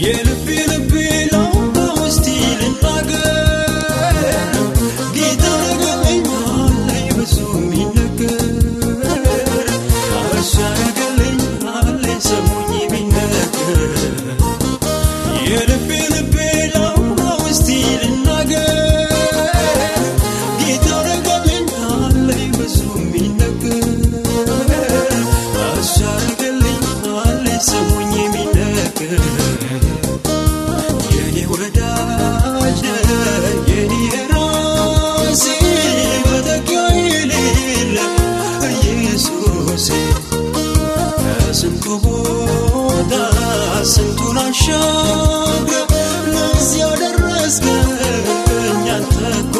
Yeni bir አሻግረ ለዚያው ደረስከኝ አንተ እኮ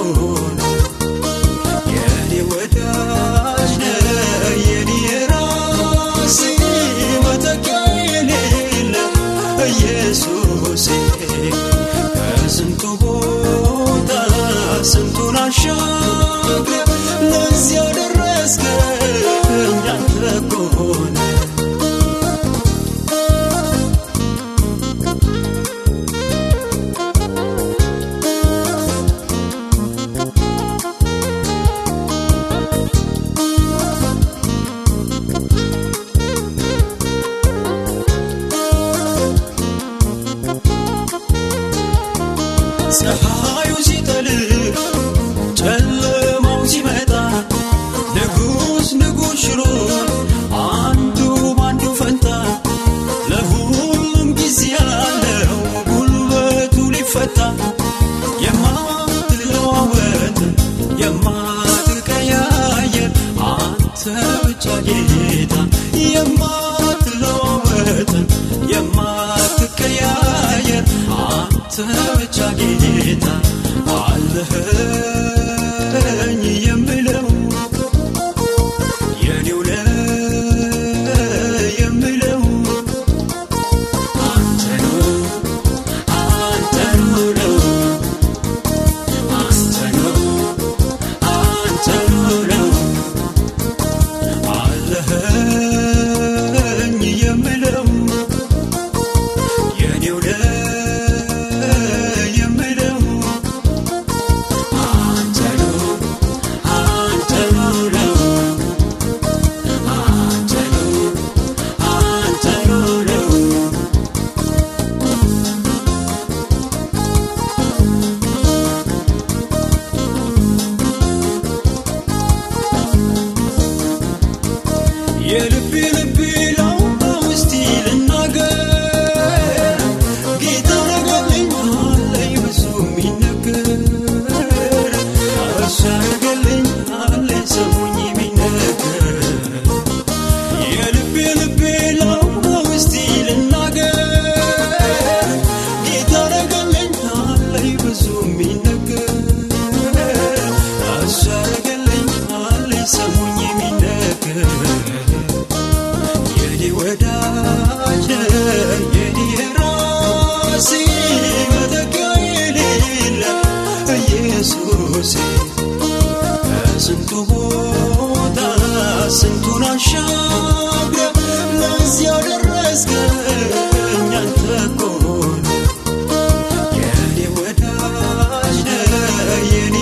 የኔ ወዳጅ ነ የኔ ፀሐዩ ሲጠልቅ ጨለማው ሲመጣ ንጉሥ ንጉሥ ሽሮ አንዱ ባንዱ ፈንታ ለሁሉም ጊዜ ያለው ጉልበቱ ሊፈታ የማትለዋወጥ የማትቀያየር አንተ ብቻ ጌታ የማ Julian. ስንቱን አሻግረ ለዚያው ደረስከኝ አንተ እኮ የኔ ወዳጅ ነህ የኔ